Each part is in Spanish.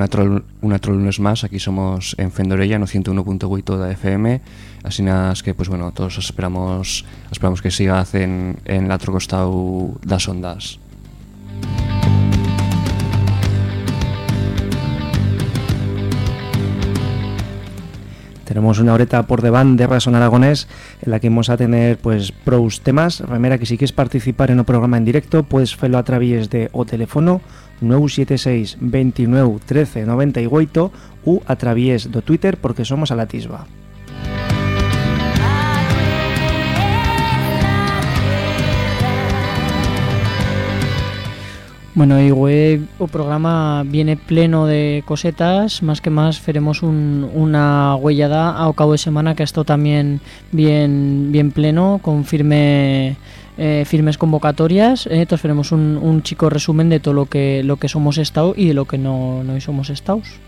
una troll, una troll lunes más, aquí somos en Fendorella, no 101.8 da FM, así nada, es que, pues bueno, todos esperamos esperamos que siga en, en la otro costado das ondas. Tenemos una horeta por devant de Razón Aragonés en la que vamos a tener pues pros temas. Remera que si quieres participar en un programa en directo puedes hacerlo a través de o teléfono 976 29 13 98 u a través de Twitter porque somos a la tisba. Bueno, y o programa viene pleno de cosetas, más que más haremos un, una huellada a cabo de semana que esto también bien bien pleno, con firme eh, firmes convocatorias. Eh, entonces haremos un, un, chico resumen de todo lo que lo que somos estado y de lo que no, no somos estados.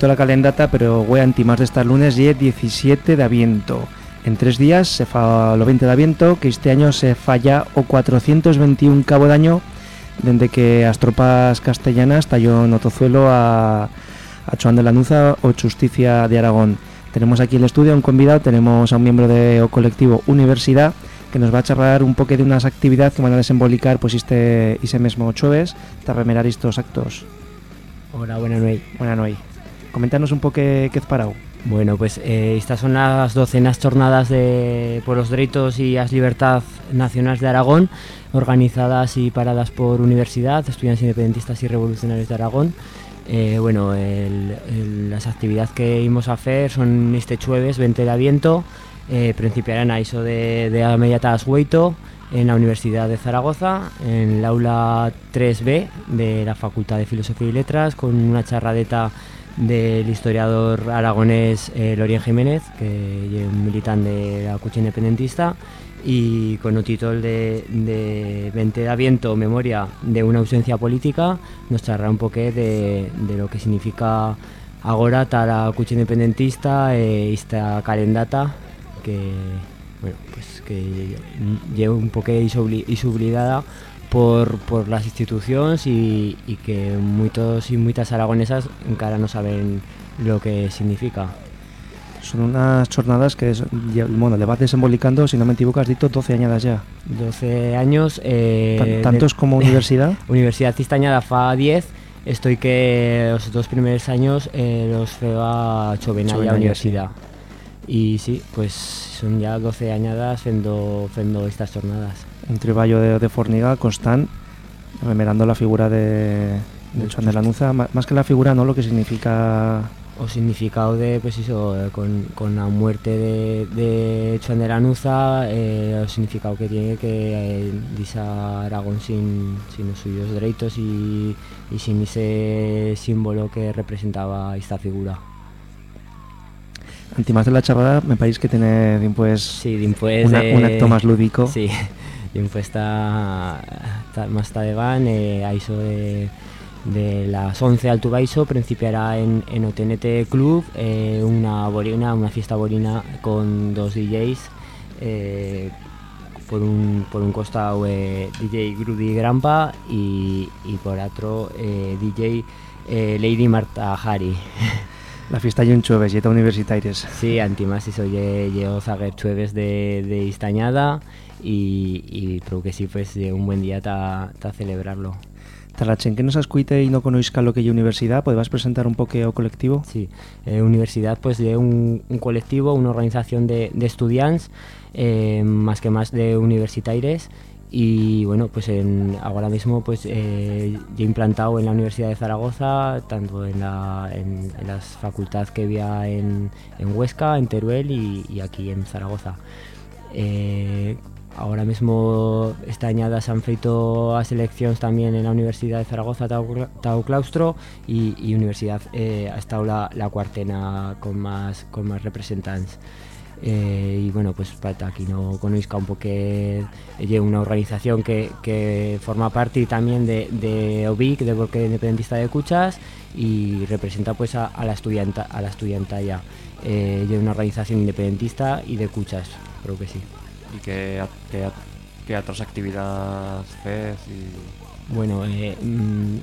Dito la calendata, pero voy antimás de estar lunes y 17 de aviento. En tres días se fa lo 20 de aviento, que este año se falla o 421 cabo de año desde que las tropas castellanas talló Notozuelo a, a Joan de Lanuza o Justicia de Aragón. Tenemos aquí en el estudio un convidado, tenemos a un miembro de colectivo Universidad que nos va a charlar un poco de unas actividades que van a desembolicar pues este ese mismo jueves para remerar estos actos. Hola, buenas noches. Buenas noches. Coméntanos un poco qué es parado. Bueno, pues eh, estas son las docenas jornadas de, por los derechos y las libertades nacionales de Aragón, organizadas y paradas por Universidad, Estudiantes Independentistas y Revolucionarios de Aragón. Eh, bueno, las actividades que íbamos a hacer son este jueves 20 de aviento, eh, principiarán a ISO de, de Mediatas Hueito en la Universidad de Zaragoza, en el aula 3B de la Facultad de Filosofía y Letras, con una charradeta del historiador aragonés eh, Lorien Jiménez, que es un militante de la cucha independentista, y con un título de, de 20 de memoria de una ausencia política, nos charra un poco de, de lo que significa ahora la cucha independentista e esta calendata que bueno, pues que lleva un poco isobligada por, por las instituciones y, y que muchos y muchas aragonesas encara no saben lo que significa. Son unas jornadas que es, bueno, le vas desembolicando, si no me equivoco, has dicho 12 añadas ya. 12 años. Eh, ¿Tantos como universidad? universidad Cistañada fa 10, estoy que los dos primeros años eh, los feo a Chovenaya Universidad. Sí. Y sí, pues son ya 12 añadas fendo, fendo estas jornadas. Un treballo de, de forniga constant, remerando la figura de, de Juan de Lanuza, más que la figura, ¿no? Lo que significa o significado de pues eso con, con la muerte de, de Juan de Lanuza eh, el significado que tiene que eh, disa Aragón sin, sin los suyos derechos y, y sin ese símbolo que representaba esta figura Antimás de la charrada me parece que tiene sí, una, eh, un acto más lúdico. Sí pues está, está más está de van eh, a de de las 11 al Tubaiso principiará en, en OTNT Club eh, una borina, una fiesta borina con dos DJs eh, por un, por un costado eh, DJ Grudy Grampa y, y por otro DJ Lady Marta Hari La fiesta y un jueves, yeta universitarios. Sí, antimás eso, llevo zaguer jueves de, de Istañada y, y creo que sí, pues un buen día para celebrarlo. Para la gent que no s'escuite i no conozca lo que es universidad, ¿podrías presentar un poco o colectivo? Sí, eh, universidad pues de un, un colectivo, una organización de, de estudiantes, eh, más que más de universitarios y bueno pues en, ahora mismo pues eh, ya implantado en la Universidad de Zaragoza tanto en, la, en, las facultades que había en, Huesca, en Teruel y, aquí en Zaragoza. Eh, ahora mismo esta añada se han feito a selecciones también en la Universidad de Zaragoza Tau, Tau Claustro y, y Universidad eh, ha estado la, la cuartena con más, con más representantes eh, y bueno, pues para aquí no conozca un poco que es una organización que, que forma parte también de, de OBIC, de Bloque Independentista de Cuchas y representa pues a, a la estudianta a la estudiantalla eh, es una organización independentista y de Cuchas, creo que sí. ¿Y qué, qué, qué otras actividades haces? Y... Bueno, eh,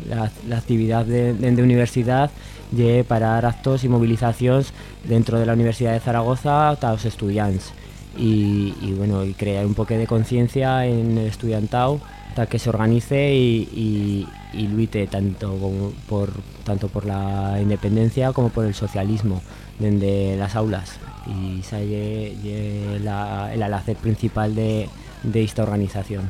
la, la, actividad de, de, de universidad de parar actos y movilizaciones dentro de la Universidad de Zaragoza a los estudiantes y, y, bueno, y crear un poco de conciencia en el estudiantado para que se organice y, y, y luite tanto por, tanto por la independencia como por el socialismo desde las aulas y ese es la, el alacer principal de, de esta organización.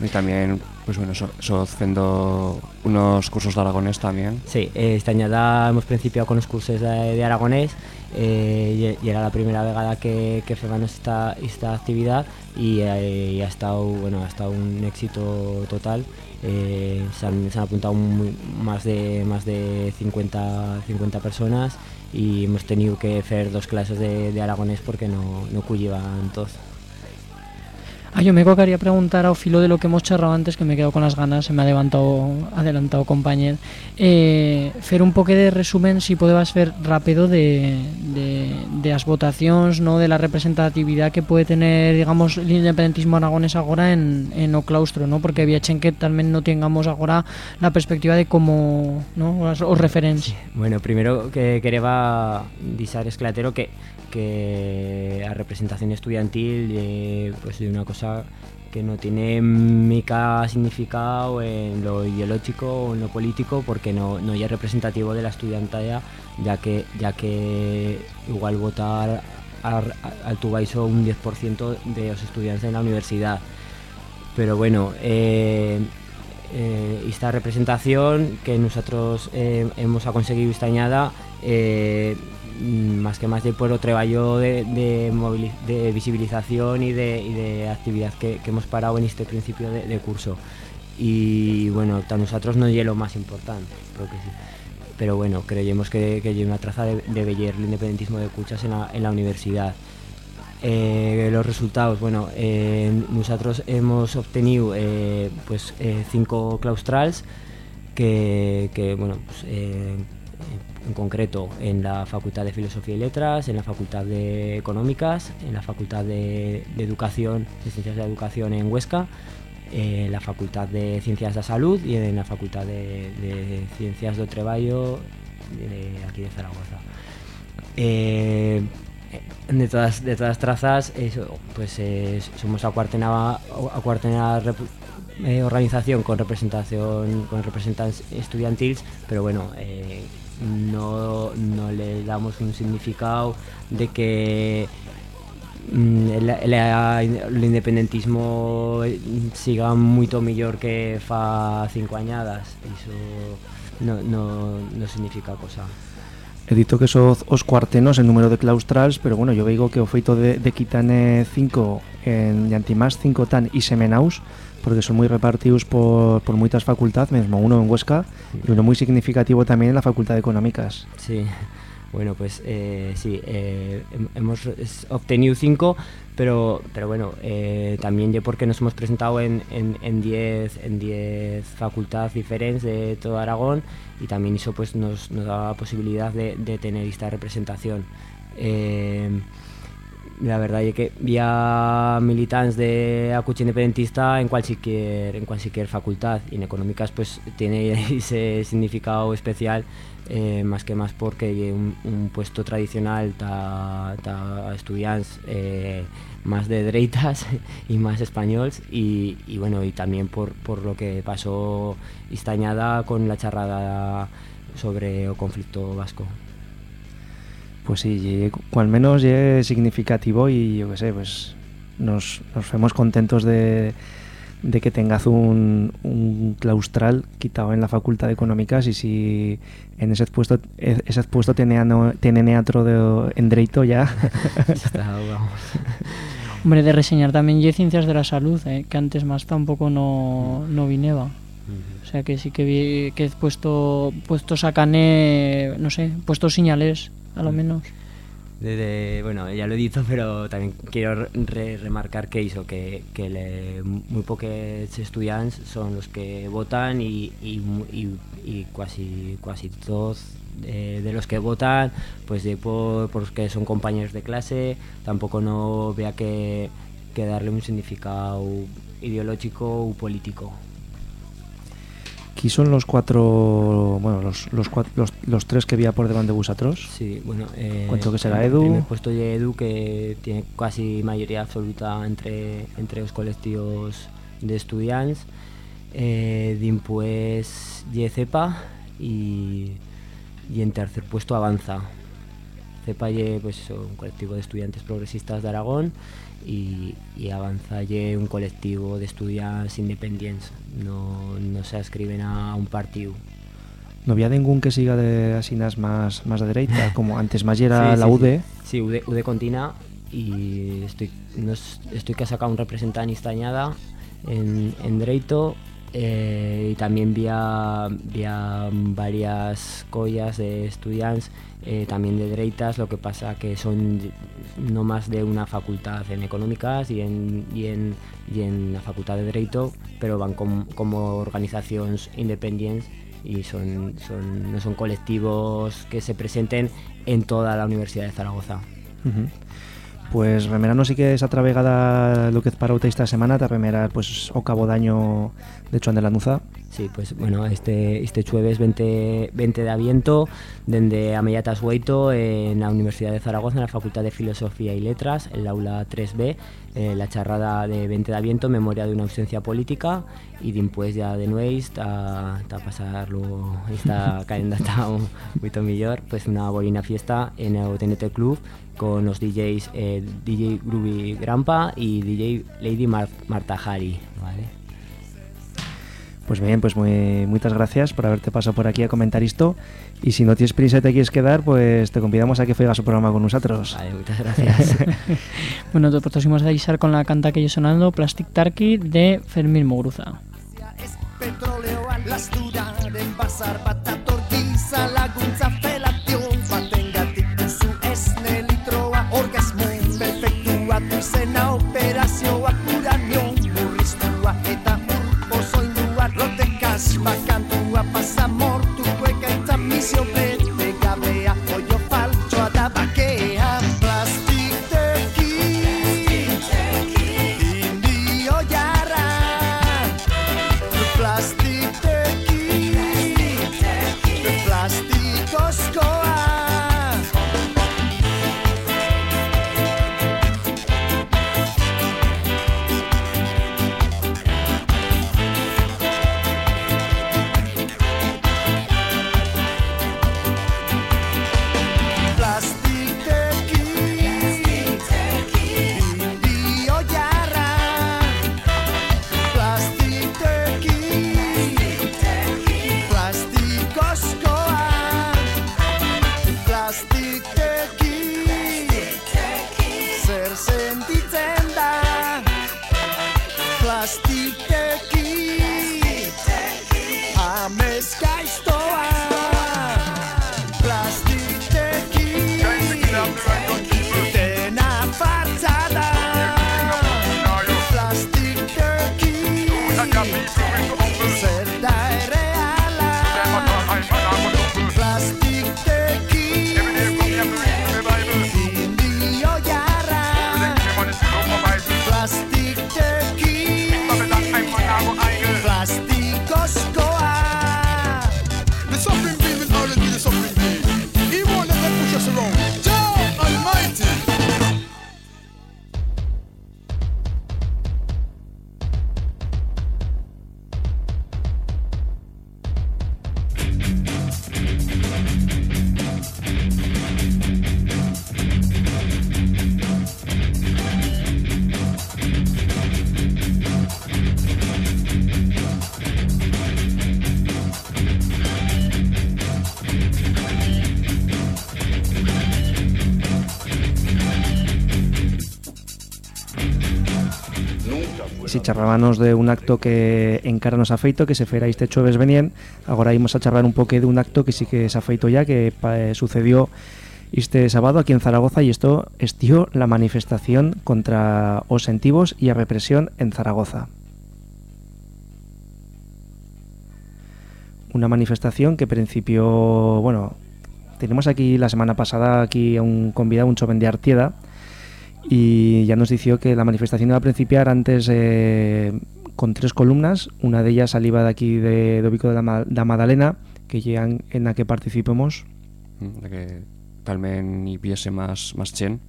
Y también, pues bueno, so, so unos cursos de aragonés también. Sí, eh, esta añada hemos principiado con los cursos de, de aragonés eh, y, y, era la primera vegada que, que fegamos esta, esta actividad y, eh, y, ha estado bueno ha estado un éxito total eh, se, han, se, han, apuntado más de más de 50, 50 personas y hemos tenido que hacer dos clases de, de aragonés porque no, no llevan todos Ah, yo me quería preguntar a filo de lo que hemos charlado antes, que me he quedado con las ganas, se me ha adelantado, adelantado compañero. Eh, fer un poco de resumen, si podebas ver rápido de, de, de las votaciones, ¿no? de la representatividad que puede tener, digamos, el independentismo aragonés ahora en, en o claustro, ¿no? porque había que también no tengamos ahora la perspectiva de cómo, ¿no? os referencia. Bueno, primero que quería disar esclatero que que a representación estudiantil eh, pues de una cosa que no tiene mica significado en lo ideológico o en lo político porque no, no es representativo de la estudiantada ya que ya que igual votar al, al tubaiso un 10% de los estudiantes en la universidad. Pero bueno eh, eh, esta representación que nosotros eh, hemos conseguido esta más que más de por otro de, de, de visibilización y de, de actividad que, hemos parado en este principio de, curso. Y bueno, para nosotros no es lo más importante, creo que sí. Pero bueno, creemos que, que hay una traza de, de el independentismo de Cuchas en la, universidad. Eh, los resultados, bueno, eh, nosotros hemos obtenido eh, pues cinco claustrals que, que bueno, pues, en concreto en la Facultad de Filosofía y Letras, en la Facultad de Económicas, en la Facultad de, de Educación, de Ciencias de Educación en Huesca, en la Facultad de Ciencias de Salud y en la Facultad de, de Ciencias de Treballo de aquí de Zaragoza. Eh, de todas de todas trazas pues eh, somos a cuartena a cuartena eh, organización con representación con representantes estudiantiles pero bueno eh, no, no le damos un significado de que mm, el, el, el independentismo eh, siga moito mellor que fa cinco añadas. Iso no, no, no significa cosa. E dito que so os cuartenos en número de claustrals, pero bueno, yo veigo que o feito de, de Quitane 5 en Yantimás 5 tan y Semenaus porque son muy repartidos por, por muchas facultades, mismo uno en Huesca y uno muy significativo también en la Facultad de Económicas. Sí, bueno, pues eh, sí, eh, hemos obtenido cinco, pero, pero bueno, eh, también yo porque nos hemos presentado en 10 en, en diez, en diez facultades diferentes de todo Aragón y también eso pues nos, nos da la posibilidad de, de tener esta representación. Eh, la verdad es que había militantes de Acuche Independentista en cualquier, en cualquier facultad y en económicas pues tiene ese significado especial eh, más que más porque un, un puesto tradicional ta, ta estudiantes eh, más de dereitas y más españoles y, bueno y también por, por lo que pasó estañada con la charrada sobre el conflicto vasco. Pues sí, al menos es significativo y yo qué sé, pues nos, nos vemos contentos de, de que tengas un, un, claustral quitado en la Facultad de Económicas y si en ese puesto ese puesto tiene, tiene neatro de, en Derecho ya. Está, vamos. Hombre, de reseñar también y Ciencias de la Salud, eh, que antes más tampoco no, no vineba. O sea que sí que vi que he puesto puesto sacané, no sé, puesto señales a lo menos. Desde, bueno, ya lo he dicho, pero también quiero re remarcar que hizo que, que le, muy pocos estudiantes son los que votan y, y, y, y casi, casi todos de, de, los que votan, pues de por, porque son compañeros de clase, tampoco no vea que, que darle un significado ideológico o político. Aquí son los cuatro, bueno, los, los, cuatro, los, los tres que había por delante de vosotros. Sí, bueno. Eh, ¿Cuánto que será Edu? El puesto de Edu, que tiene casi mayoría absoluta entre, entre los colectivos de estudiantes. Eh, Dimpués y Cepa y, y en tercer puesto Avanza. Cepa y pues, un colectivo de estudiantes progresistas de Aragón y, y Avanzalle un colectivo de estudiantes independientes no, no se ascriben a un partido no había ningún que siga de asinas más, más de derecha como antes más era sí, la sí, UD sí, UD, UD Contina y estoy, no, estoy que sacar un representante estañada en, en Derecho eh, y también vía, vía varias collas de estudiantes eh, también de dereitas, lo que pasa que son no más de una facultad en económicas y en, y en, y en la facultad de derecho, pero van com, como organizaciones independientes y son, son, no son colectivos que se presenten en toda la Universidad de Zaragoza. Pues remerano sí que esa travegada lo que es para esta semana, te remerar pues o cabo daño de Chuan de la Nuza. Sí, pues bueno, este este jueves 20, 20 de aviento desde Amellatas Hueito en la Universidad de Zaragoza en la Facultad de Filosofía y Letras, en la aula 3B, eh, la charrada de 20 de aviento, memoria de una ausencia política y después ya de nuevo a, a pasarlo esta cadena está un poquito mejor, pues una bonita fiesta en el TNT Club con los DJs eh, DJ Groovy Grampa y DJ Lady Mar Marta Hari, ¿vale? Pues bien, pues muy, muchas gracias por haberte pasado por aquí a comentar esto. Y si no tienes prisa y te quieres quedar, pues te convidamos a que feigas su programa con nosotros. Vale, muchas gracias. bueno, te próximos a avisar con la canta que yo sonando, Plastic Turkey de Fermín Mogruza. Laguntza De un acto que encara nos afeito, que se fera este jueves venien, ahora íbamos a charlar un poco de un acto que sí que se afeito ya, que eh, sucedió este sábado aquí en Zaragoza y esto estió la manifestación contra os sentivos y a represión en Zaragoza. Una manifestación que principio, bueno, tenemos aquí la semana pasada aquí a un convidado, un joven de Artieda, y ya nos dició que la manifestación iba a principiar antes eh, con tres columnas, una de ellas saliva de aquí de de la, Ma- da Madalena, que llegan en la que participemos. Mm, de que talmen y viese más, más chen.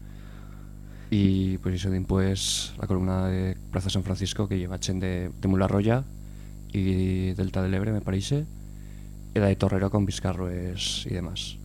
Y pues eso pues la columna de Plaza San Francisco que lleva chen de, de Mularroya y Delta del Ebre, me parece. Y la de Torrero con Vizcarroes y demás.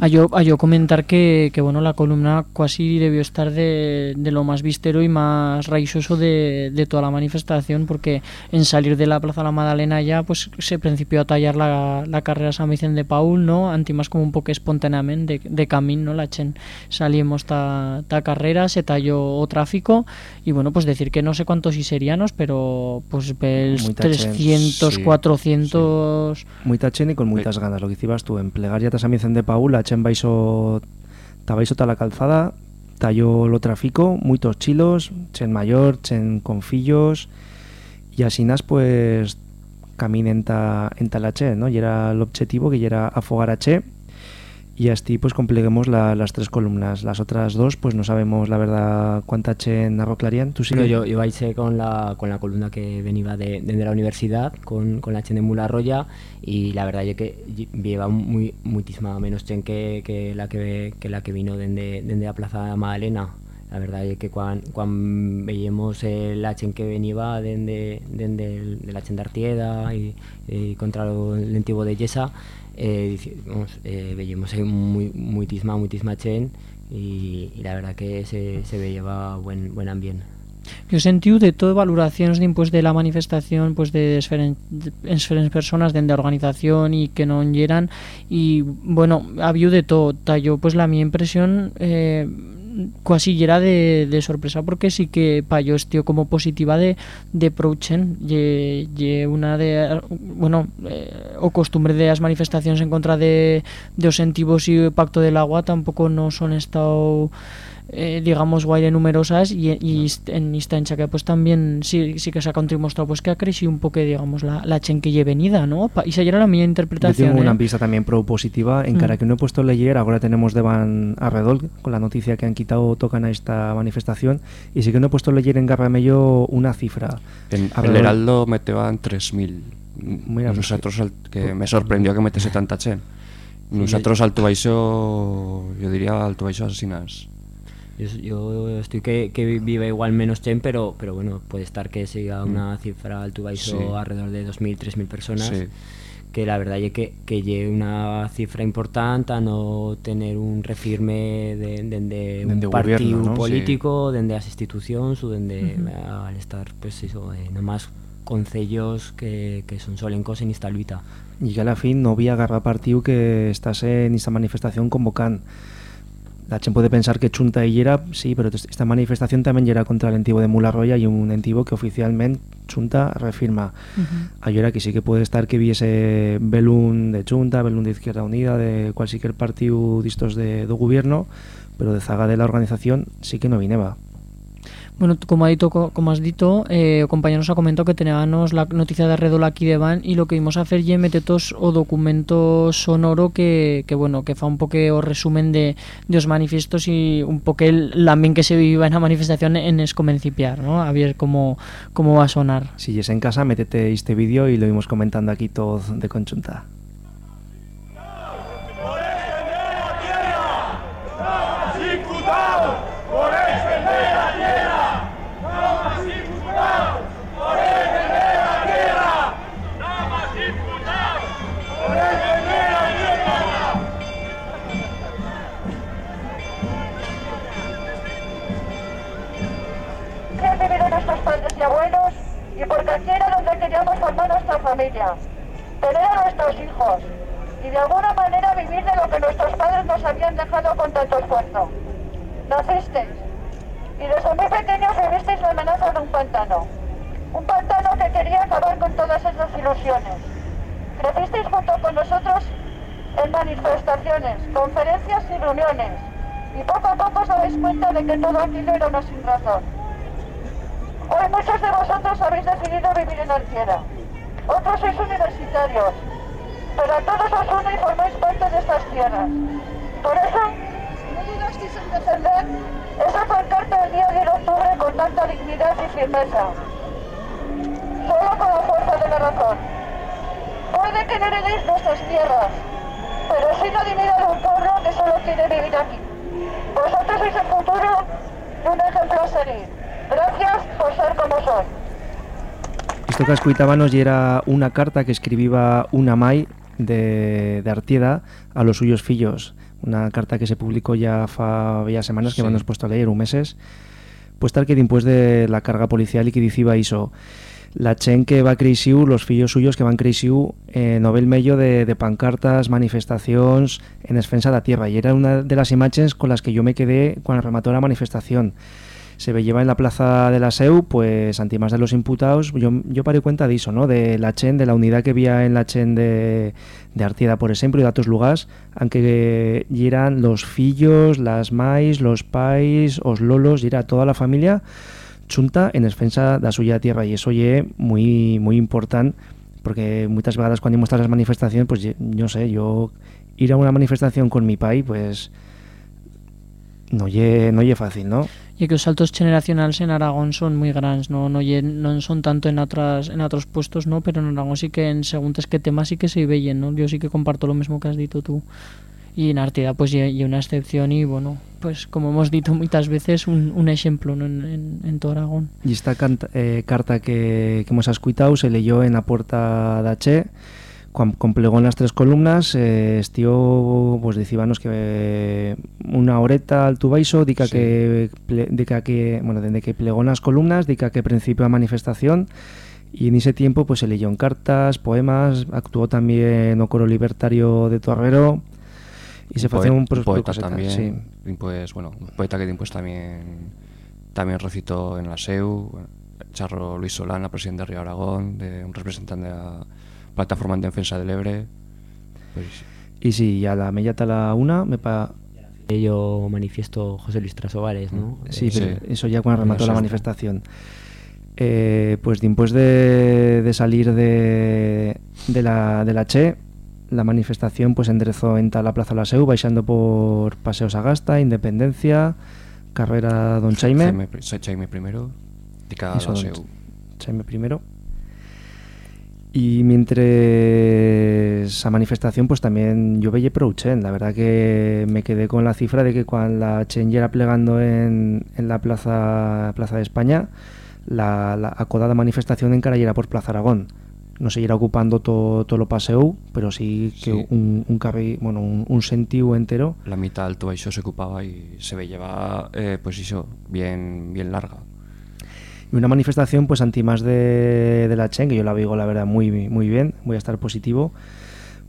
A yo, a yo comentar que, que, bueno, la columna casi debió estar de, de lo más vistero y más raizoso de, de, toda la manifestación, porque en salir de la Plaza La Madalena ya pues se principió a tallar la, la carrera San Vicente de Paul, ¿no? Anti más como un poco espontáneamente de, de camino, ¿no? La chen salimos ta, ta carrera, se talló o tráfico y bueno, pues decir que no sé cuántos iserianos, pero pues pels 300, sí, 400... Sí. Muy tachen y con muchas ganas, lo que hicibas tú, en plegar ya San Vicente de Paul, la chen baixo, ta baixo ta la calzada, talló lo tráfico, muchos chilos, chen mayor, chen con fillos, y así pues caminen ta, en ta la che, ¿no? Y era el objetivo que era afogar a che, y así pues compleguemos la, las tres columnas. Las otras dos pues no sabemos la verdad cuánta chen arroclarían. ¿Tú sí yo, yo hice con la, con la columna que venía de, de, la universidad, con, con la chen de Mula Roya, y la verdad es que lleva muy, muchísima menos chen que, que, la, que, que la que vino desde de, la Plaza Magdalena. La verdad es que cuando, cuando veíamos el chen que venía desde de, de, de, la chen de Artieda y, y contra el antiguo de Yesa, eh, vamos, eh, veíamos muy, muitísima, muitísima chen y, y, la verdad que se, se veía buen, buen ambiente. Yo sentí de todo valoraciones de, pues, de la manifestación pues de diferentes personas de, de organización y que no eran y bueno, había de todo, yo pues la mi impresión eh, casi era de, de, sorpresa porque sí que pa yo estío como positiva de de Prouchen y, y una de bueno eh, o costumbre de las manifestaciones en contra de de osentivos y pacto del agua tampoco no son estado eh, digamos guaire numerosas y, y en esta que pues también sí, sí que se ha contribuido pues que ha crecido un poco digamos la, la chenquille venida ¿no? y esa era la mi interpretación Yo tengo ¿eh? una pista también pro positiva en mm. cara que no he puesto leyer ahora tenemos de van alrededor con la noticia que han quitado tocan a esta manifestación y sí que no he puesto leyer en Garramello una cifra. En el Heraldo meteban 3.000 Mira, nosotros pues, que me sorprendió que metese tanta chen. nosotros alto baixo yo diría alto baixo asesinas yo, yo, estoy que, que vive igual menos Chen, pero, pero bueno, puede estar que siga una mm. cifra alto baixo sí. alrededor de 2.000, 3.000 personas. Sí. Que la verdad es que, que lleve una cifra importante a no tener un refirme de, de, de un partido gobierno, ¿no? sí. político, de las instituciones o de, uh -huh. al estar, pues eso, eh, nomás concellos que, que son solencos en esta lucha. Y que a la fin no había agarra partido que estase en esta manifestación convocando la Chen puede pensar que Chunta y era, sí, pero esta manifestación también era contra el entivo de Mularroya y un entivo que oficialmente Chunta refirma. Uh -huh. Ayora que sí que puede estar que viese Belún de Chunta, Belún de Izquierda Unida, de cualquier partido de estos de, de gobierno, pero de zaga de la organización sí que no vineba. Bueno, como, ha dito, como has dicho, eh, compañero nos ha comentado que teníamos la noticia de Redol aquí de Van y lo que íbamos a hacer es metetos o documento sonoro que, que bueno, que fa un poco o resumen de, los manifiestos y un poco el ambiente que se viva en la manifestación en es comencipiar, ¿no? A ver cómo, cómo va a sonar. Si es en casa, métete este vídeo y lo íbamos comentando aquí todo de conjunta. Reuniones y poco a poco os dais cuenta de que todo aquello era una sin razón. Hoy muchos de vosotros habéis decidido vivir en Arquiera. Otros sois universitarios. Pero a todos os une y formáis parte de estas tierras. Por eso, no dudasteis en defender esa pancarta del día 10 de octubre con tanta dignidad y firmeza. Solo con la fuerza de la razón. Puede que no heredéis nuestras tierras, pero sí la dignidad de un pueblo que solo quiere vivir aquí. Vosotros sois el futuro de un ejemplo a seguir. Gracias por ser como soy. Esto que escuchábamos y era una carta que escribía una mai de, de Artieda a los suyos fillos. Una carta que se publicó ya fa bellas semanas que Sí. hemos puesto a leer, un meses. Pues tal que después de la carga policial y que diciba iso la chen que va creisiu, los fillos suyos que van creisiu eh, no mello de, pancartas, manifestaciones en defensa de la tierra. Y era una de las imágenes con las que yo me quedé cuando remató la manifestación. Se veía en la plaza de la SEU, pues ante más de los imputados, yo, yo paré cuenta de eso, ¿no? De la chen, de la unidad que había en la chen de, de Artieda, por ejemplo, y de otros lugares, aunque y eran los fillos, las mais, los pais, os lolos, y era toda la familia chunta en defensa de la suya tierra, y eso es muy, muy importante, porque muchas veces cuando muestras las manifestaciones, pues ye- yo sé, yo ir a una manifestación con mi pai, pues no lle, no lle fácil, ¿no? Y que los saltos generacionales en Aragón son muy grandes, no no, lle- no son tanto en otras en otros puestos, no, pero en Aragón sí que en según qué temas sí que se veían, ¿no? Yo sí que comparto lo mismo que has dicho tú. Y en Artida pues y una excepción y bueno, pues como hemos dicho muchas veces un, un ejemplo ¿no? en, en, en todo Aragón. Y esta canta- eh, carta que, que hemos escuchado se leyó en la puerta de H, cuan complegó en las tres columnas, eh, estío, pues decíbanos que eh, una horeta al tubaiso, dica Sí. que, ple- dica que, bueno, desde que plegó en las columnas, dica que principio a manifestación, y en ese tiempo pues se leyó en cartas, poemas, actuó también o coro libertario de Torrero, y se hacía un, poeta también. sí. Pues, bueno, un poeta que pues también también recitó en la SEU, Charro Luis Solana, presidente de Río Aragón, de un representante de la plataforma en defensa del Ebre. Pues, Y sí, ya la mellata la una, me pa... Yo manifiesto José Luis Trasovares, ¿no? Sí, Eh, pero Sí. eso ya cuando remató la es. manifestación. Eh, pues después de, de salir de, de la, de la Che, la manifestación pues enderezó en la Plaza La Seu, baixando por Paseo Sagasta, Independencia, Carrera Don Chaime, Jaime, pri- Jaime primero, de cada Eso, la SEU. Chaime primero. Y mientras esa manifestación, pues también yo veía pro Chen. La verdad que me quedé con la cifra de que cuando la Chen ya era plegando en, en la plaza, plaza de España, la, la acodada manifestación en cara ya era por Plaza Aragón. No se irá ocupando todo todo lo paseo, pero sí que Sí. un, un, carri- bueno, un, un sentido entero La mitad del Tubaixo se ocupaba y se veía, eh, pues eso, bien, bien larga. Y una manifestación, pues, anti más de, de la Chen, que yo la veo, la verdad, muy, muy bien, voy a estar positivo.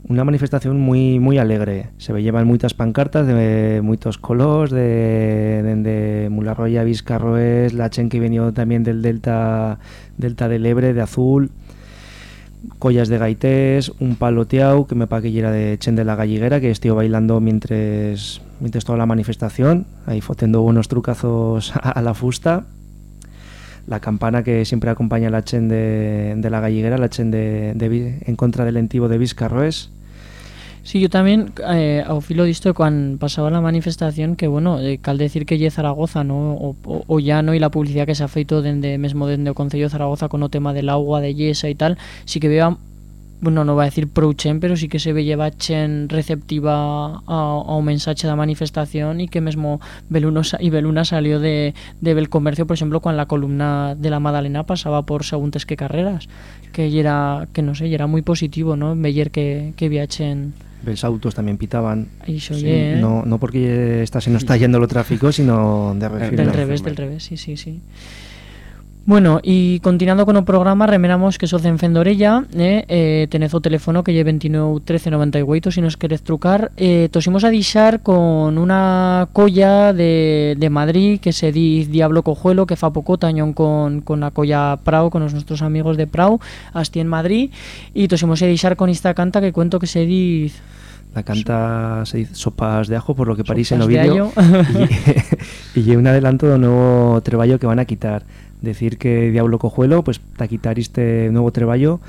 Una manifestación muy muy alegre. Se llevan muchas pancartas de muchos colores, de, de, de Mularroya, Vizcarroes, la Chen que venido también del Delta, Delta del Ebre, de azul, collas de gaités, un paloteau que me era de Chen de la Galliguera, que estoy bailando mientras, mientras toda la manifestación, ahí fotendo unos trucazos a, la fusta la campana que siempre acompaña la Chen de, la Galliguera, la Chen de, de en contra del entivo de Vizcarroes. Sí, yo también, eh, ao filo disto, cuando pasaba la manifestación, que bueno, eh, cal decir que lle Zaragoza, ¿no? O, ya no, y la publicidad que se ha feito dende, mesmo dende o Concello de Zaragoza con o tema del agua, de Yesa y tal, sí que vea, bueno, no va a decir prouchen, pero sí que se veía chen receptiva a, un mensaje da manifestación y que mesmo Beluno y Beluna salió de, de Comercio, por ejemplo, cuando la columna de la Madalena pasaba por seguntes que carreras, que era, que no sé, era muy positivo, ¿no? Veyer que, que viachen Los autos también pitaban. Sí, eh? no, no porque está, se nos está yendo el tráfico, sino de Del revés, del revés, sí, sí, sí. Bueno, y continuando con el programa, remeramos que sos en Fendorella, eh, eh, tenez o teléfono que lle 29 13 98 si nos querés trucar. Eh, tosimos a dixar con una colla de, de Madrid que se di Diablo Cojuelo, que fa poco tañón con, con la colla Prau, con los nuestros amigos de Prau, hasti en Madrid, y tosimos a dixar con esta canta que cuento que se di La canta se dice sopas de ajo, por lo que parece en de vídeo. Y, y un adelanto de un nuevo treballo que van a quitar. Decir que Diablo Cojuelo, pues, a quitar este nuevo treballo,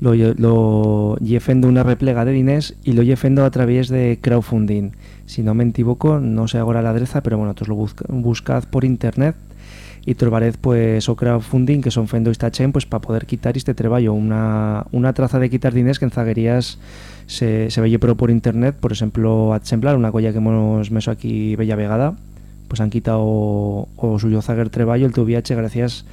lo, lo llefendo una replega de diners y lo llefendo a través de crowdfunding. Si no me equivoco, no sé ahora la adreza, pero bueno, todos lo busca- buscad por internet y trobared pues o crowdfunding que son fendo esta chen pues para poder quitar este treballo una, una traza de quitar diners que en zaguerías se, se veye pero por internet por ejemplo Atsemblar, una colla que hemos meso aquí bella vegada pues han quitado o suyo zaguer treballo el TVH gracias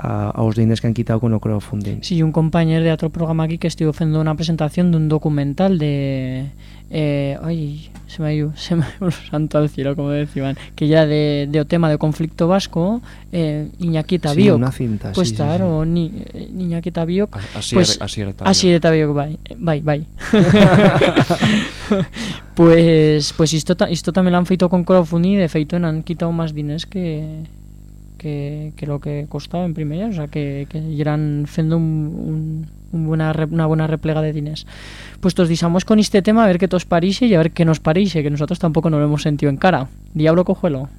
a, a os dines que han quitado con o crowdfunding. Sí, un compañero de otro programa aquí que estuvo haciendo una presentación de un documental de... Eh, ay, se me ha ido, se me ha ido santo al cielo, como decían, que ya de, de o tema de conflicto vasco, eh, Iñaki Sí, Tabiok. una cinta, pues sí, sí, claro, Ni, eh, Iñaki Tabiok. Así Pues, era, así era Tabio. Así de Tabiok, bye, bye, bye. pues pues isto, isto tamén lo han feito con crowdfunding de feito han quitado máis diners que, que, que lo que costaba en primeira, o sea que, que irán fendo un, un, una buena replega de diners. Pues tos disamos con este tema a ver qué tos parixe y a ver qué nos parixe, que nosotros tampoco nos lo hemos sentido en cara. Diablo cojuelo.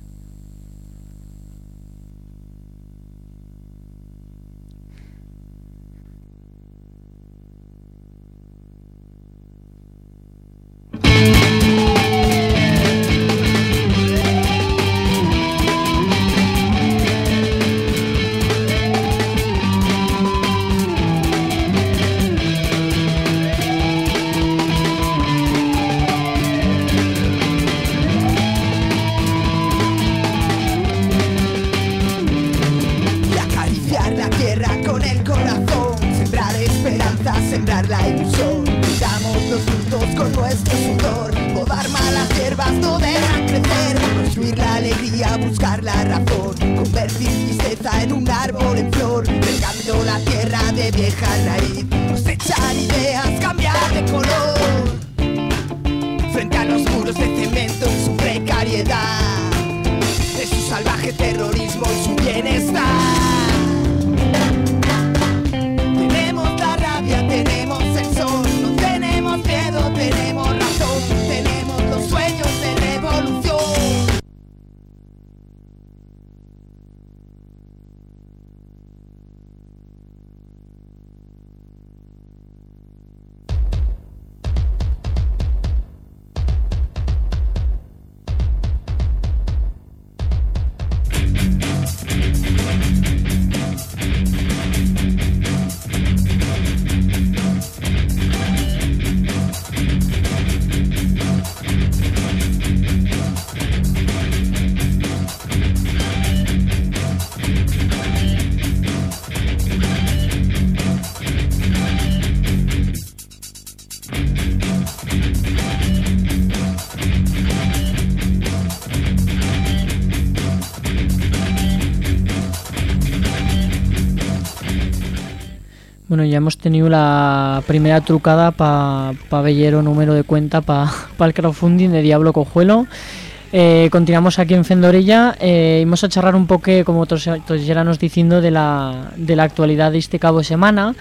No dejan crecer, construir la alegría, buscar la razón, convertir tristeza en un árbol en flor, regando la tierra de vieja raíz, cosechar ideas, cambiar de color, frente a los muros de cemento y su precariedad Bueno, ya hemos tenido la primera trucada para pa Bellero número de cuenta para el crowdfunding de Diablo Cojuelo. Eh, continuamos aquí en Fendorella. Eh, vamos a charlar un poco, como todos ya nos diciendo, de la, de la actualidad de este cabo de semana.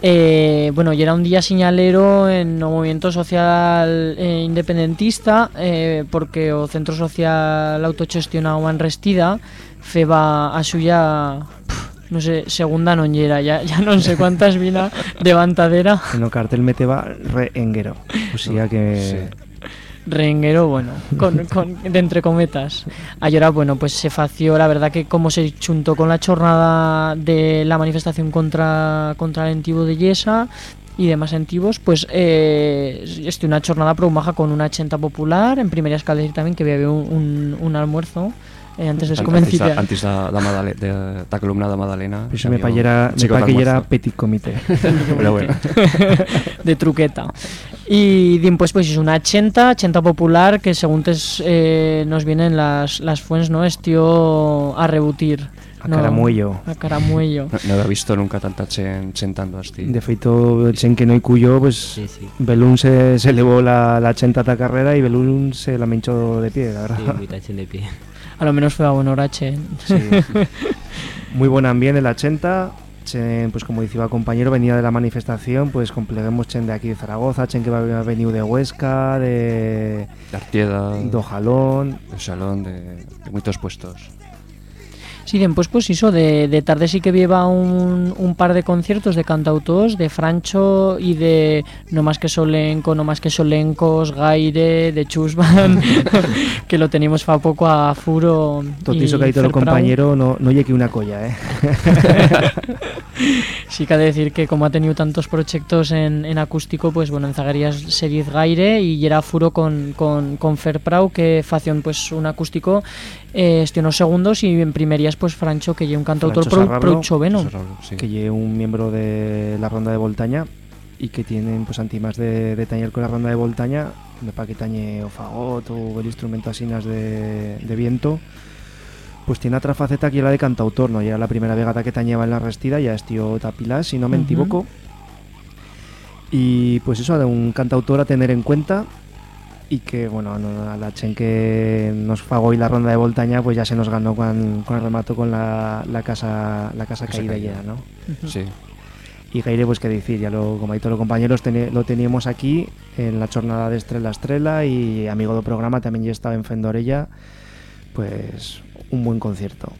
Eh, bueno, y era un día señalero en el movimiento social eh, independentista eh, porque o Centro Social Autogestionado en Restida feba a suya no sé, segunda noñera, ya, ya non sé cuántas vina de vantadera En o cartel meteba re enguero. O sea que... renguero, bueno, con, con, de entre cometas. Ahora, bueno, pues se fació, la verdad que como se chuntó con la jornada de la manifestación contra, contra el antivo de Yesa y demás antiguos, pues eh, este una jornada prou maja con una chenta popular, en primera escala decir también que había un, un, un almuerzo eh, antes de Antes, comencir da, antes da, da, Madale, de, da columna da Madalena. Eso me pallera, me chico de pa que era almuerzo. petit comité. Pero bueno, de truqueta. Y después pues es una chenta, chenta popular que según tes, eh, nos vienen las, las fuentes, ¿no? Estió a rebutir. A no, caramuello. A caramuello. no, no había visto nunca tanta chen sentando así. De feito, el chen que no hay cuyo, pues Sí, sí. Belún se, se elevó la, la chenta a carrera y Belún se la minchó de pie, la Sí, verdad. muy tachen de pie. A lo menos fue a buen horache. Sí. Muy buen ambiente en la chenta. Chen, pues como decía el compañero, venía de la manifestación, pues compleguemos chen de aquí de Zaragoza, chen que va a venir de Huesca, de, De Artieda, de Ojalón. de Salón, de, de muchos puestos. Sí, después pues hizo de, de tarde sí que lleva un, un par de conciertos de cantautors, de Francho y de No más que Solenco, No más que Solencos, Gaire, de Chusban, que lo teníamos fa poco a Furo Tot y iso que ha dicho el compañero no, no llegue una colla, eh. sí que ha de decir que como ha tenido tantos proyectos en, en acústico, pues bueno, en Zaguerías se diz gaire y era furo con, con, con Fer Prau que facción pues un acústico eh, este unos segundos y en primerías pues Francho que lleva un cantautor Francho pro, choveno. Sí. que lleve un miembro de la ronda de Voltaña y que tienen pues antimas de, de tañer con la ronda de Voltaña me pa que tañe o fagot o el instrumento asinas de, de viento pues tiene otra faceta que era la de cantautor no y era la primera vegada que tañeba en la restida ya es tío Tapilás si no me equivoco. Y pues eso un cantautor a tener en cuenta y que bueno no- a la chen que nos pagó y la ronda de Voltaña pues ya se nos ganó con, con el remato con la, la casa la casa Casa caída caída. ya no Sí. y Gaire, pues qué decir, ya lo, como ahí todos los compañeros lo teníamos aquí en la jornada de Estrella Estrella y amigo do programa también ya estaba en Fendorella, pues un buen concierto.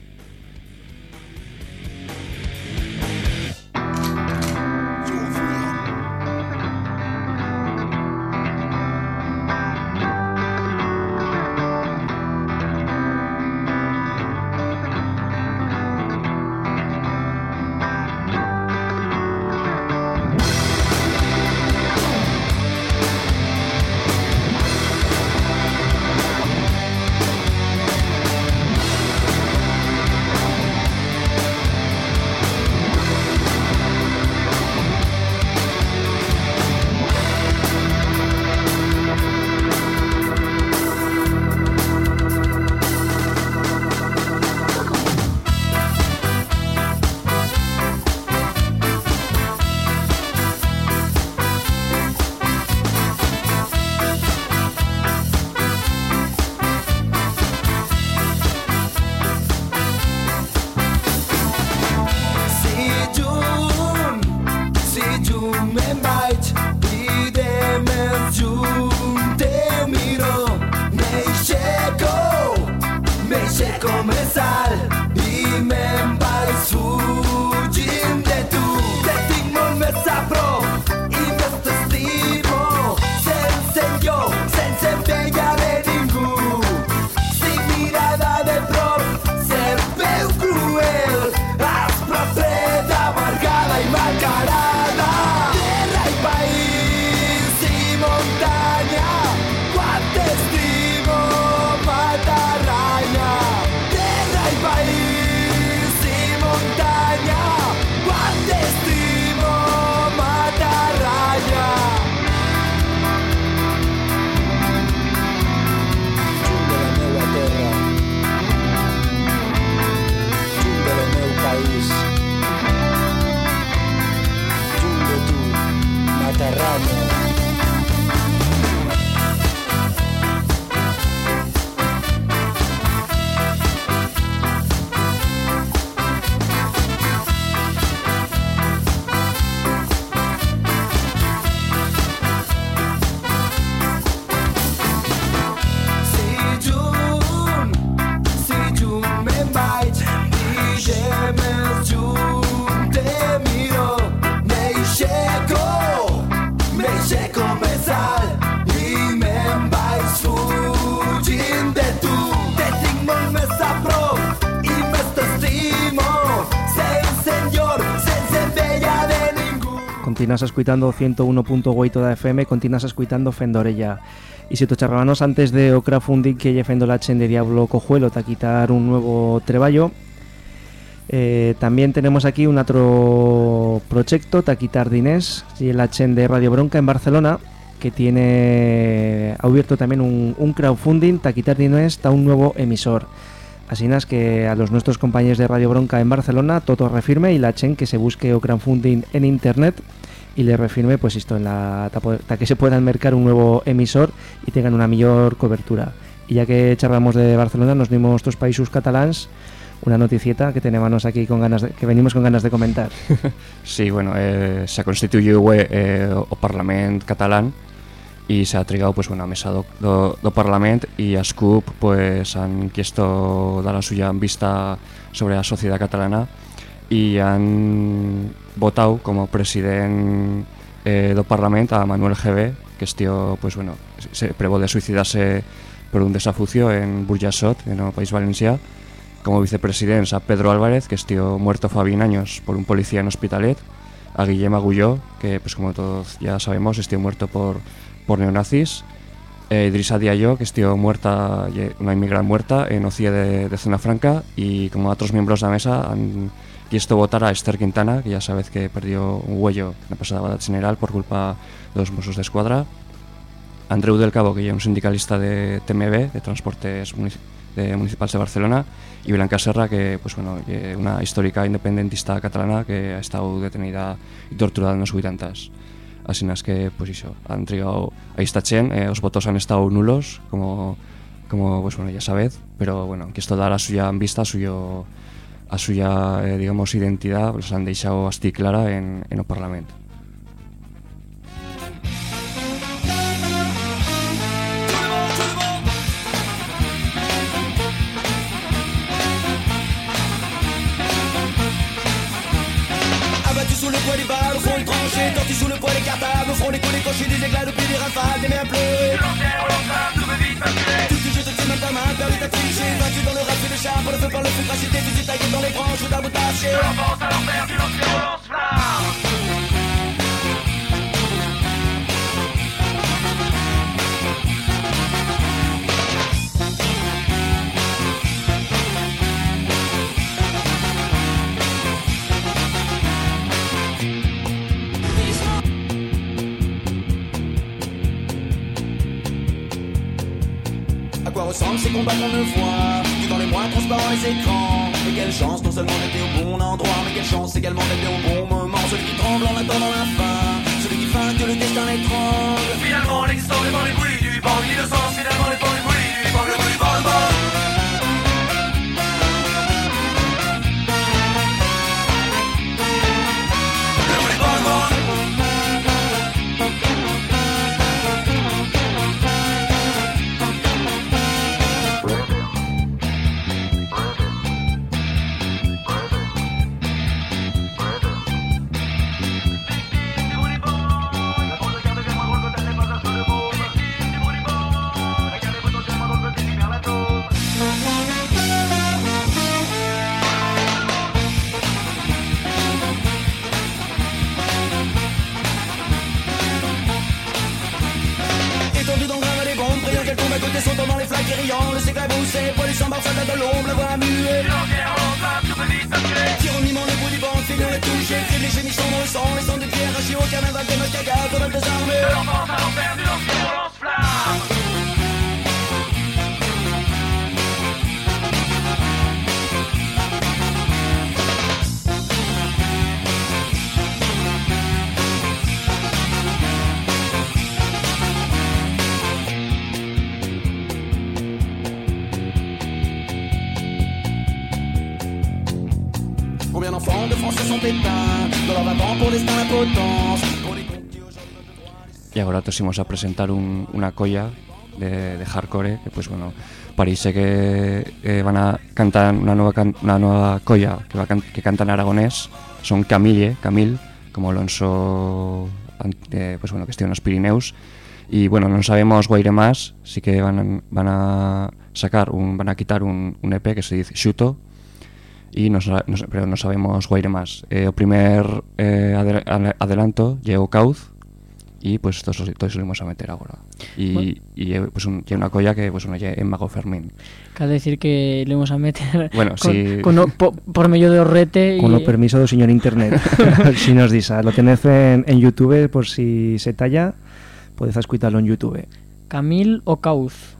Continuas escuitando 101.8 da FM, continuas escuitando Fendorella. Y si te charlábamos antes de o crowdfunding que lle la chen de Diablo Cojuelo te quitar un nuevo treballo, eh, también tenemos aquí un otro proyecto, Taquitar Dinés, y la chen de Radio Bronca en Barcelona, que tiene ha abierto también un, un crowdfunding, Taquitar Dinés, está un nuevo emisor. Así es que a los nuestros compañeros de Radio Bronca en Barcelona, todo refirme y la chen que se busque o crowdfunding en internet y le refirme pues esto en la para que se puedan mercar un nuevo emisor y tengan una mejor cobertura. Y ya que charlamos de Barcelona, nos dimos estos países catalans una noticieta que tenemos aquí con ganas de, que venimos con ganas de comentar. Sí, bueno, eh, se constituyó eh, o Parlament catalán y se ha trigado pues bueno, a mesa do, do, do Parlament a SCUP pues han quiesto dar la suya vista sobre la sociedad catalana y han votado como presidente eh, do Parlament a Manuel GB que tío pues bueno se prevó de suicidarse por un desafucio en Burjassot, en el País Valencià como vicepresidente a Pedro Álvarez, que estuvo muerto fa 20 años por un policía en Hospitalet, a Guillem Agulló, que pues como todos ya sabemos estuvo muerto por, por neonazis, eh, Idrissa Diallo, que estuvo muerta, una inmigrante muerta en Ocie de, de Zona Franca, y como otros miembros de la mesa han quisto votar a Esther Quintana, que ya sabes que perdió un huello en la pasada batalla general por culpa de los Mossos de Escuadra, Andreu del Cabo, que ya es un sindicalista de TMB, de Transportes Munici- de Municipales de Barcelona, y Blanca Serra, que pues bueno, una histórica independentista catalana que ha estado detenida y torturada en los 80 Así es que, pues eso, han entregado a esta chen, eh, los votos han estado nulos, como, como pues bueno, ya sabéis, pero bueno, que esto da la suya vista, a suyo, a suya, eh, digamos, identidad, los han dejado así clara en, en el Parlamento. Sous le poids des balles, au fond des tranchées, tortue sous le poids des cartables, au front des coups des cochers, des éclats depuis des rafales, des mers pleurer. Tout ce jeu te tient dans ta main, perdu ta triché, vaincu dans le rap et le char, pour le feu par le feu craché, tes fusils taillés dans les branches, ou d'un bout taché. À quoi ressemblent ces combats qu'on ne voit que dans les moins transparents les écrans quelle chance non seulement d'être au bon endroit Mais quelle chance également d'être au bon moment. Celui qui tremble en attendant la fin Celui qui feint que le destin l'étrangle. Finalement l'existence dépend les bruits du vent L'innocence finalement dépend les bruits Y ahora te vamos a presentar un- una colla de, de hardcore que pues bueno parece que eh, van a cantar una nueva can- una nueva colla que va can- que canta aragonés. Son Camille Camil como Alonso eh, pues bueno que estoy en los Pirineos. Y bueno no sabemos guaire más sí que van van a sacar un van a quitar un, un EP que se dice Shuto y no, no pero no sabemos guaire más eh, o primer eh, adel- adelanto llegó Cauz y pues todo eso, todo eso lo vamos a meter ahora y, Bueno. y eh, pues un, y una colla que pues una en Mago Fermín Cabe decir que le vamos a meter Bueno, con, sí. con o- po- por medio de Orrete Con y lo permiso del señor Internet. si nos dice, lo tenéis en, en YouTube por si se talla, podéis escucharlo en YouTube. Camil o Cauz.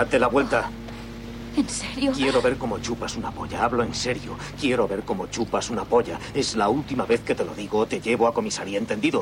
Date la vuelta. ¿En serio? Quiero ver cómo chupas una polla. Hablo en serio. Quiero ver cómo chupas una polla. Es la última vez que te lo digo. Te llevo a comisaría, ¿entendido?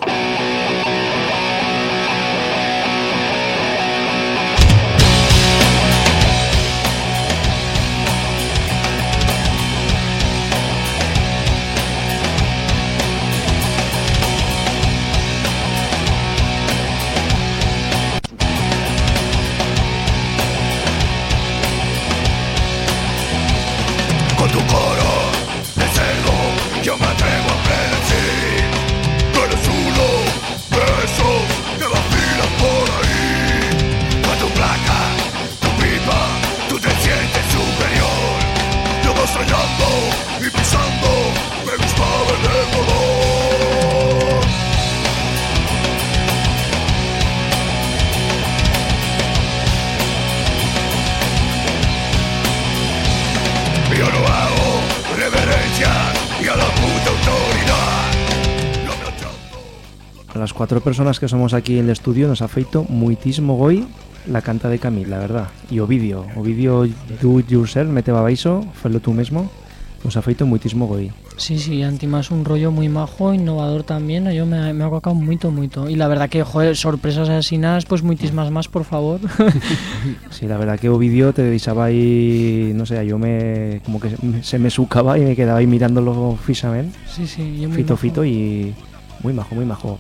Cuatro personas que somos aquí en el estudio nos ha feito muitísimo goi la canta de Camil, la verdad. Y Ovidio, Ovidio do yourself, mete babaiso, felo tú mismo, nos ha feito muitísimo goi. Sí, sí, Antimas un rollo muy majo, innovador también, yo me, me ha acocado mucho, mucho. Y la verdad que, joder, sorpresas asesinas, pues muitísimas más, por favor. Sí, la verdad que Ovidio te deixaba ahí, no sé, yo me como que se me sucaba y me quedaba ahí mirándolo fijamente. Sí, sí, yo muy Fito, majo. fito y muy majo, muy majo.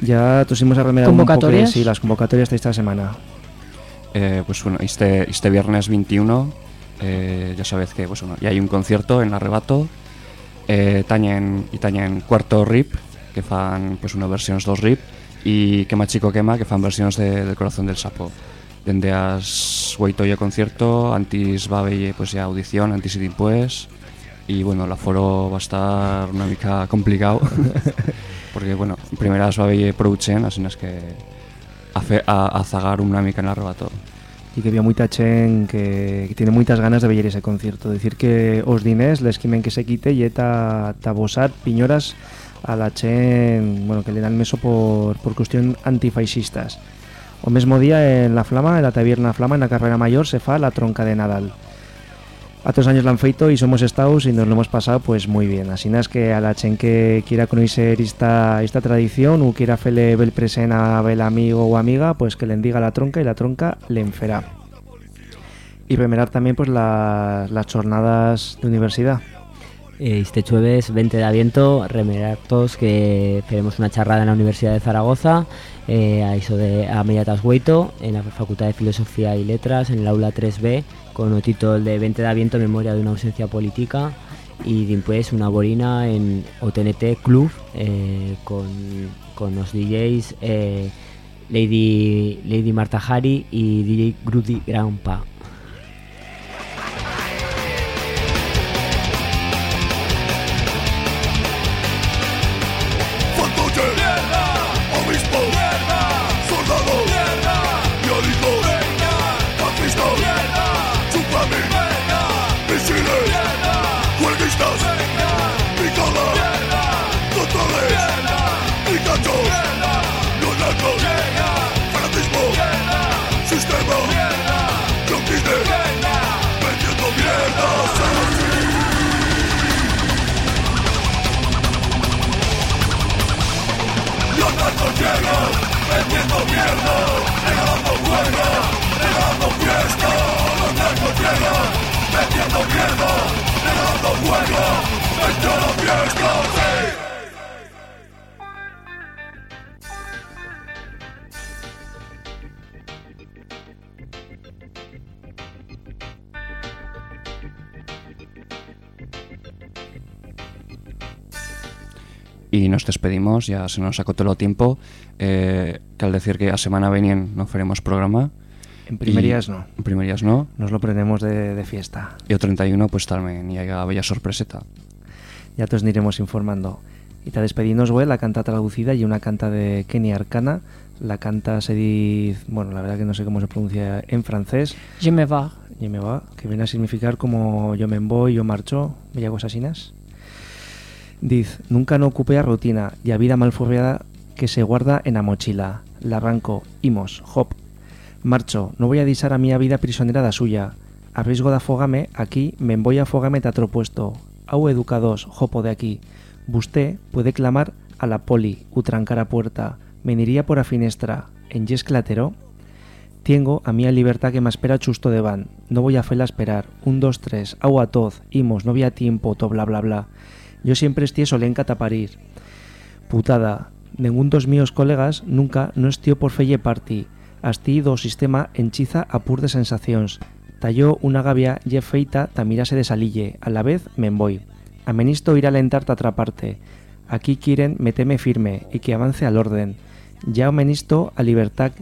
Ya tosimos a remediar un poco ¿Convocatorias? sí, las convocatorias de esta semana. Eh, pues bueno, este, este viernes 21, eh, ya sabéis que pues, bueno, ya hay un concierto en Arrebato, eh, tañen, y tañen cuarto RIP, que fan pues, una versiones dos RIP, y Quema Chico Quema, que fan versiones de, del Corazón del Sapo. Dende as hueito ya concierto, antes va a haber pues, ya audición, antes y pues, y bueno, el aforo va a estar una mica complicado, porque bueno, primeras va a haber production, así es que a, fe, a, zagar una mica en Arrebato. y que había mucha chen que, que tiene muchas ganas de ver ese concierto. Decir que os dinés les quimen que se quite y eta tabosar piñoras a la chen, bueno, que le dan meso por, por cuestión antifascistas. O mismo día en La Flama, en la taberna Flama, en la carrera mayor, se fa la tronca de Nadal. Tres años la han feito y somos estados y nos lo hemos pasado pues muy bien. Así es que a la chen que quiera conocer esta, esta tradición o quiera hacerle bel present a bel amigo o amiga, pues que le diga la tronca y la tronca le enferá. Y remerar también pues la- las jornadas de universidad. Eh, este jueves 20 de aviento, remeratos que tenemos una charrada en la Universidad de Zaragoza, eh, a eso de a Mediatas en la Facultad de Filosofía y Letras, en el aula 3B, con el título de 20 de aviento, Memoria de una ausencia política, y después una borina en OTNT Club, eh, con, con los DJs eh, Lady, Lady Marta Hari y DJ Grudy Grandpa. Y nos despedimos, ya se nos acotó el tiempo. Eh, que al decir que a semana venien no faremos programa. En primerías Y- no. En primerías no. Nos lo prendemos de, de fiesta. Y o 31 pues también y haya bella sorpreseta. Ya te os iremos informando. Y te despedimos, güey, la canta traducida y una canta de Kenny Arcana. La canta se dice, bueno, la verdad que no sé cómo se pronuncia en francés. Je me va. y me va, que viene a significar como yo me voy, yo marcho, bella cosas asinas. Diz, nunca no ocupé a rutina y a vida mal furriada que se guarda en la mochila. La arranco, imos, hop. Marcho, no voy a disar a mi vida prisionera da suya. A riesgo de afogame, aquí me voy a afogame tatro puesto. Au educados, jopo de aquí. Busté puede clamar a la poli, utrancar a puerta. Veniría por a finestra. En yes clatero, Tiengo a mía libertad que me espera chusto de van. No voy a fela esperar. Un, dos, tres. Agua toz. Imos. No había tiempo. To bla bla bla. Yo siempre estie solenca taparir. Putada. Ningún dos míos colegas nunca no estió por felle parti. Asti do sistema enchiza a pur de sensacións. Talló una gavia ye feita ta mirase de salille. A la vez me voy. Amenisto ir a alentar ta atraparte. Aquí quieren meteme firme y que avance al orden. Ya amenisto a libertad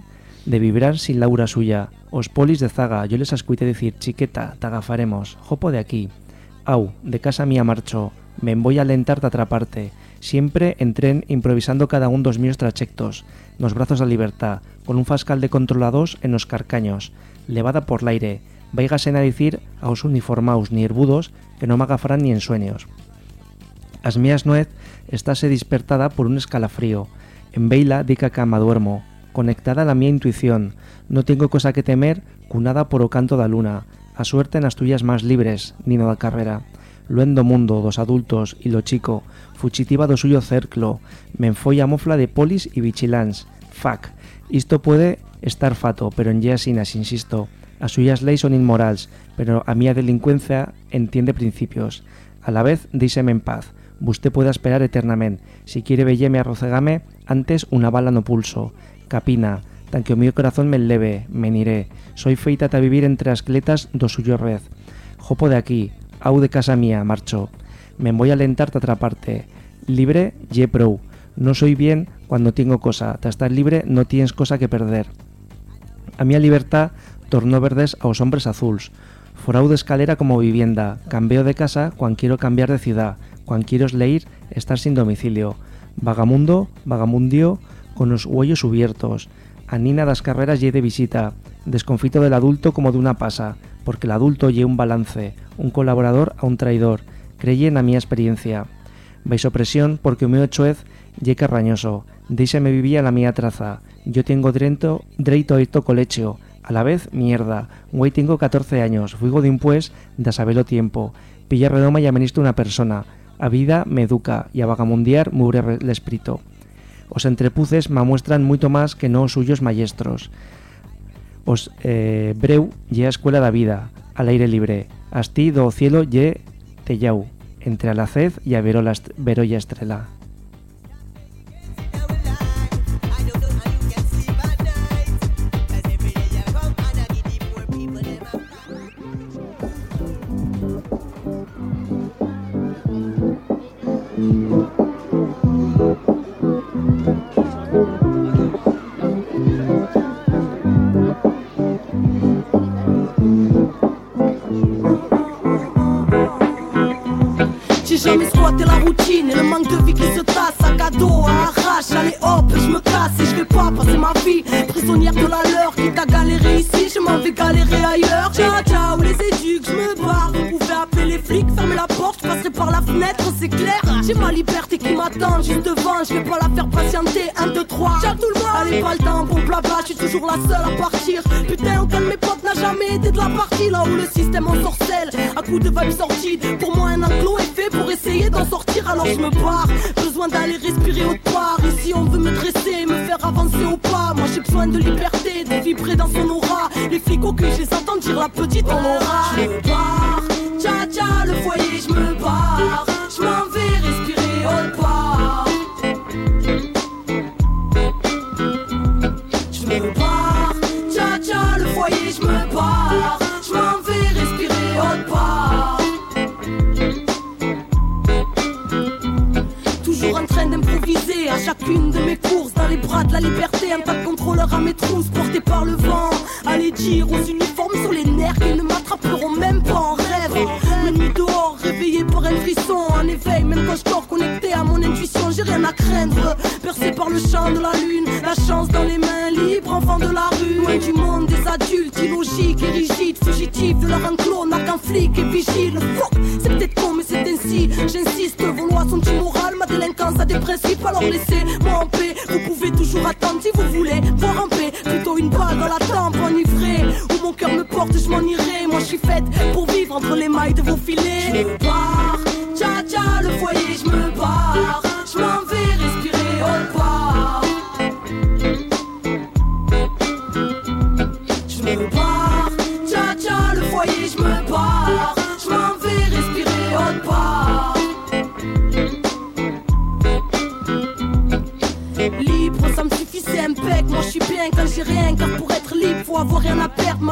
de vibrar sin laura suya. Os polis de zaga, yo les escuité decir, chiqueta, te agafaremos, jopo de aquí. Au, de casa mía marcho, me voy a alentar de atraparte. Siempre en tren improvisando cada un dos míos trachectos, nos brazos de libertad, con un fascal de controlados en los carcaños, levada por l'aire, vaigasen a decir a os uniformaos ni herbudos que no me agafarán ni en sueños. As mías nuez estáse despertada por un escalafrío. En veila dica cama duermo, conectada a la mía intuición. No tengo cosa que temer cunada por o canto da luna. A suerte nas tuyas más libres, nino da carrera. Luendo mundo dos adultos y lo chico, fugitiva do suyo cerclo, me enfoi a mofla de polis y vigilans. Fuck, isto puede estar fato, pero en asinas, insisto. As suyas leis son inmorals, pero a mía delincuencia entiende principios. A la vez, díseme en paz. Usted puede esperar eternamente. Si quiere velleme arrocegame, antes una bala no pulso. Capina, tan que o mío corazón me leve, me niré. Soy feita a vivir entre as cletas do suyo red. Jopo de aquí, au de casa mía, marcho. Me voy a alentar ta atraparte. Libre, ye prou. No soy bien cuando tengo cosa. Ta estar libre no tienes cosa que perder. A mía libertad tornó verdes aos hombres azuls. Forau de escalera como vivienda. Cambio de casa cuando quiero cambiar de ciudad. Cuando quiero leir, estar sin domicilio. Vagamundo, vagamundio, con los huellos abiertos. A Nina das carreras lle de visita, desconfito del adulto como de una pasa, porque el adulto lle un balance, un colaborador a un traidor, creye na mía experiencia. Baixo presión porque o meu choez lle carrañoso, me vivía la mía traza, yo tengo dreito, dreito a irto colecheo, a la vez, mierda, güey tengo 14 años, fuigo de pues da sabelo tiempo, pilla redoma y amenisto una persona, a vida me educa y a vagamundiar mubre el espíritu. Os entrepuces me muestran moito máis que os suyos maestros. Os eh, breu lle a escuela da vida, al aire libre. Asti do cielo lle tellau, entre a la e a verolla estrela. J'insiste, vos lois sont immorales, ma délinquance a des principes, alors laissez-moi en paix. Vous pouvez toujours attendre si vous voulez, voir en paix. Plutôt une balle dans la tempe, enivrée. Où mon cœur me porte, je m'en irai. Moi, je suis faite pour vivre entre les mailles de vos filets. Je barre, tcha tcha, le foyer,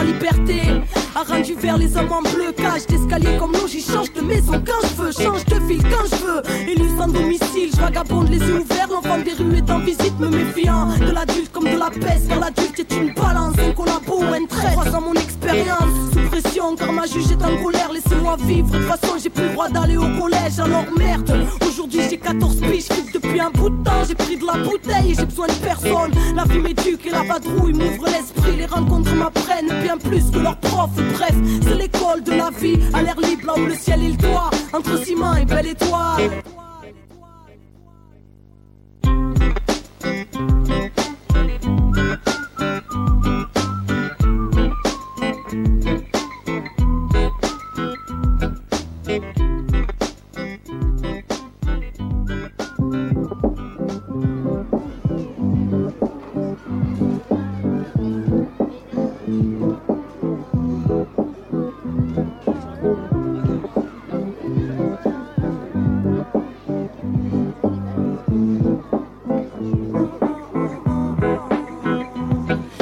liberté a rendu vers les hommes en bleu. Cage d'escalier comme l'eau, j'y change de maison quand je veux, change de ville quand je veux. Élu sans domicile, je vagabonde les yeux ouverts. L'enfant des rues est en visite, me méfiant de l'adulte comme de la peste. Car l'adulte est une balance, un collabo, un trait. Croisant mon expérience, pression, car ma juge est en colère. Laissez-moi vivre, de toute façon j'ai plus le droit d'aller au collège. Alors merde, aujourd'hui j'ai 14 piges, depuis un bout de temps. J'ai pris de la bouteille j'ai besoin de personne. La vie m'éduque et la vadrouille m'ouvre l'esprit. Les rencontres m'apprennent bien plus que leurs profs. Bref, c'est l'école de la vie, à l'air libre, là où le ciel est le toit. Entre ciment et belle étoile.